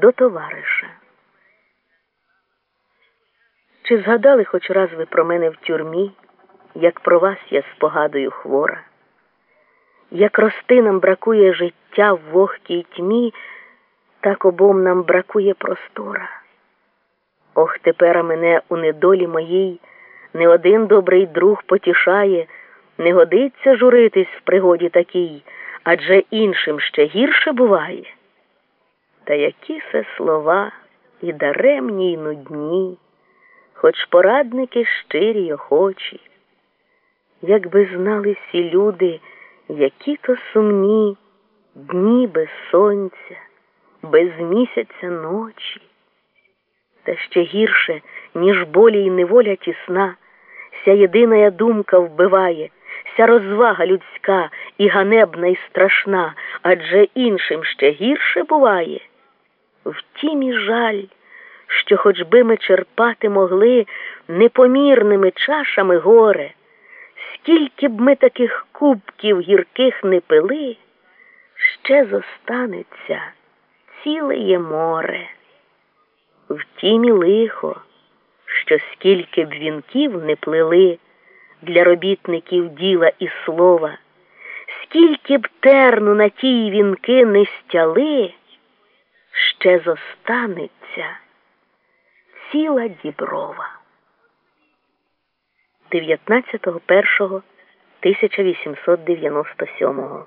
до товариша. Чи згадали хоч раз ви про мене в тюрмі, як про вас я спогадую хвора? Як рости нам бракує життя в вогкій тьмі, так обом нам бракує простора. Ох, тепер мене у недолі моїй не один добрий друг потішає, не годиться журитись в пригоді такій, адже іншим ще гірше буває. Та які це слова і даремні, й нудні, хоч порадники щирі й охочі, якби знали всі люди, які то сумні дні без сонця, без місяця ночі, та ще гірше, ніж болі й неволя тісна, ся єдина думка вбиває, ся розвага людська і ганебна, і страшна, адже іншим ще гірше буває. Втім і жаль, що хоч би ми черпати могли непомірними чашами горе, скільки б ми таких кубків гірких не пили, ще зостанеться ціле є море. Втім і лихо, що скільки б вінків не плели для робітників діла і слова, скільки б терну на тій вінки не стяли, ще зостанеться ціла діброва. 19.01.1897